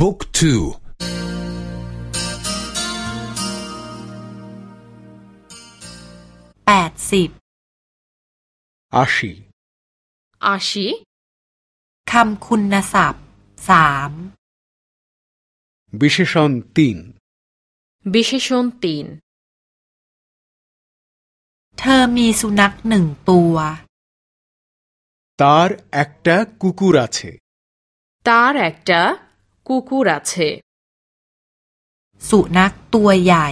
บุ๊กทูแปดสิบอาชีอาชีคำคุณศัพท์สาม บิเชชอนตีนบิเชชอนตีนเธอมีสุนัขหนึ่งตัว তার একটা কুকুর আছে তার একটা কুকুর আছে สุนัขตัวใหญ่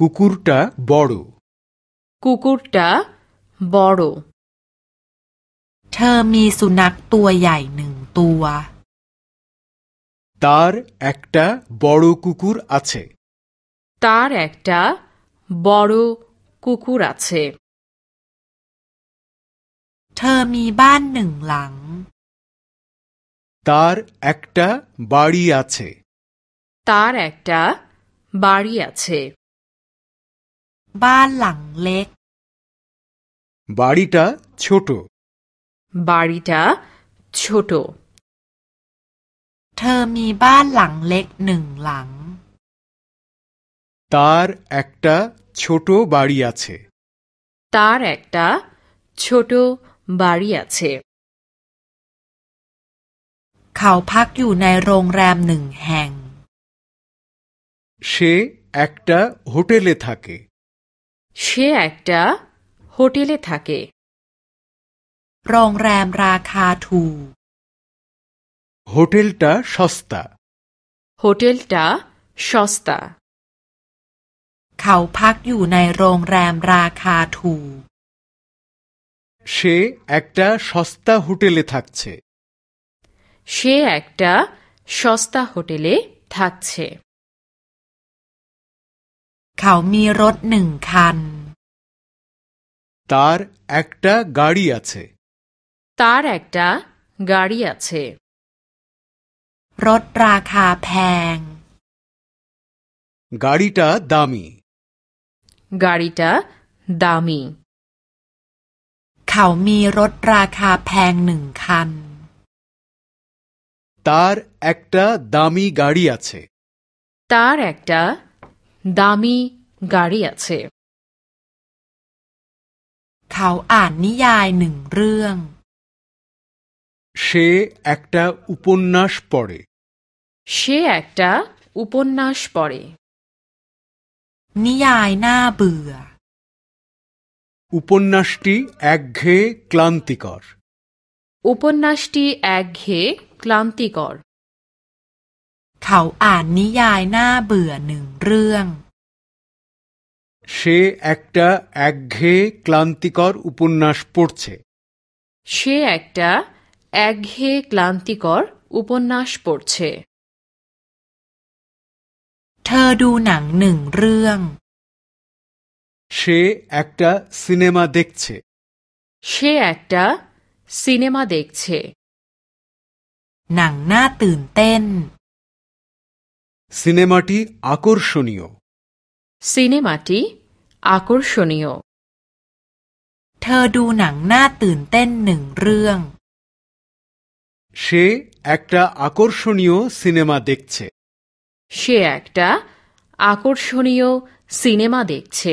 কুকুরটা বড় কুকুরটা বড় เธอมีสุนัขตัวใหญ่หนึ่งตัว তার একটা বড় কুকুর আছে তার একটা বড় কুকুর আছে เธอมีบ้านหนึ่งหลัง তার একটা বাড়ি আছে তার একটা বাড়ি আছে บ้านหลังเล็ก বাড়িটা ছোট বাড়িটা ছোট เธอมีบ้านหลังเล็กหนึ่งหลัง তার একটা ছোট বাড়ি আছে তার একটা ছোট বাড়ি আছে เขาพักอยู่ในโรงแรมหนึ่งแห่ง সে একটা হোটেলে থাকে সে একটা হোটেলে থাকে โรงแรมราคาถูก হোটেলটা সস্তা হোটেলটা সস্তা เขาพักอยู่ในโรงแรมราคาถูก সে একটা সস্তা হোটেলে থাকছে সে একটা সস্তা হোটেলে থাকছে เขามีรถหนึ่งคัน তার একটা গাড়ি আছে তার একটা গাড়ি আছে รถราคาแพง গাড়িটা দামি গাড়িটা দামি เขามีรถราคาแพงหนึ่งคัน তার একটা দামি গাড়ি আছে তার একটা দামি গাড়ি আছে เขาอ่านนิยายหนึ่งเรื่อง সে একটা উপন্যাস পড়ে সে একটা উপন্যাস পড়ে นิยายน่าเบื่อ উপন্যাসটি একঘেয়ে ক্লান্তিকর উপন্যাসটি একঘেয়ে ক্লান্তিকর เขาอ่านนิยายน่าเบื่อหนึ่งเรื่อง সে একটা একঘেয়ে ক্লান্তিকর উপন্যাস পড়ছে সে একটা একঘেয়ে ক্লান্তিকর উপন্যাস পড়ছে เธอดูหนังหนึ่งเรื่อง সে একটা সিনেমা দেখছে সে একটা সিনেমা দেখছে หนังน่าตื่นเต้น সিনেমাটি আকর্ষণীয় সিনেমাটি আকর্ষণীয় เธอดูหนังน่าตื่นเต้นหนึ่งเรื่อง সে একটা আকর্ষণীয় সিনেমা দেখছে সে একটা আকর্ষণীয় সিনেমা দেখছে